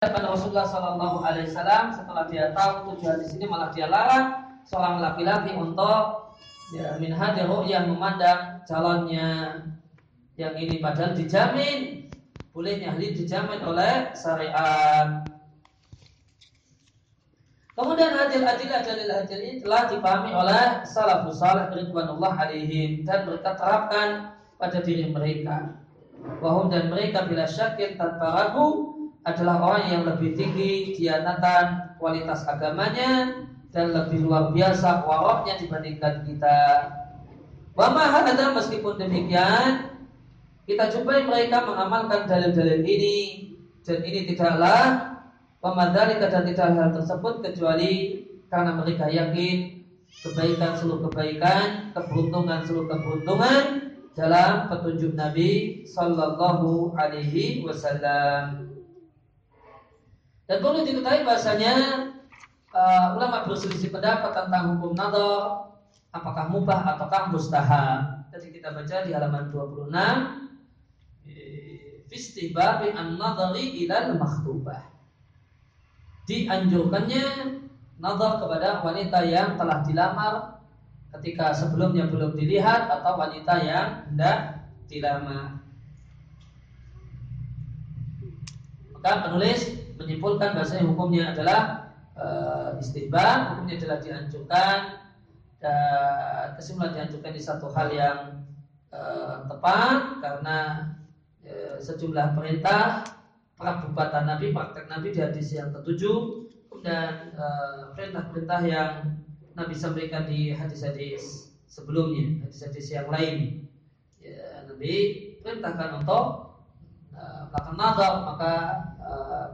pada Rasulullah Shallallahu Alaihi Wasallam setelah dia tahu tujuan di sini malah dia larang seorang laki-laki untuk ya, min hadir yang memandang calonnya yang ini padahal dijamin bolehnya hal dijamin oleh syariat. Kemudian hadil adilah dalil hadil ini telah dipahami oleh salafus salih ridwanullah alaihim dan mereka terapkan pada diri mereka. Wahum dan mereka bila syakir tanpa ragu adalah orang yang lebih tinggi dianatan kualitas agamanya dan lebih luar biasa waroknya dibandingkan kita. Wama ada meskipun demikian kita jumpai mereka mengamalkan dalil-dalil ini dan ini tidaklah pemadali dan tidak hal tersebut kecuali karena mereka yakin kebaikan seluruh kebaikan, keberuntungan seluruh keberuntungan dalam petunjuk Nabi Sallallahu Alaihi Wasallam. Dan perlu diketahui bahasanya uh, ulama berselisih pendapat tentang hukum nador apakah mubah ataukah mustahab. Jadi kita baca di halaman 26 Fistihbabi an-nadari ilal makhtubah Dianjurkannya nadar kepada wanita yang telah dilamar ketika sebelumnya belum dilihat atau wanita yang hendak dilamar. Maka penulis menyimpulkan bahasanya hukumnya adalah e, istihbab, hukumnya adalah dianjurkan dan kesimpulan dianjurkan di satu hal yang e, tepat karena e, sejumlah perintah perbuatan Nabi, praktek Nabi di hadis yang ketujuh dan perintah-perintah yang Nabi sampaikan di hadis-hadis sebelumnya, hadis-hadis yang lain. Ya, Nabi perintahkan untuk melakukan nadar maka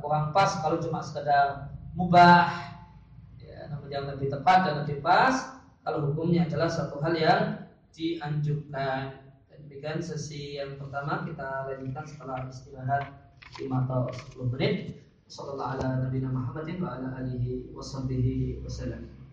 kurang pas kalau cuma sekedar mubah ya, namun yang lebih tepat dan lebih pas kalau hukumnya adalah satu hal yang dianjurkan. Demikian sesi yang pertama kita lanjutkan setelah istirahat 5 atau 10 menit. Sallallahu ala nabiyina ala alihi wa wasallam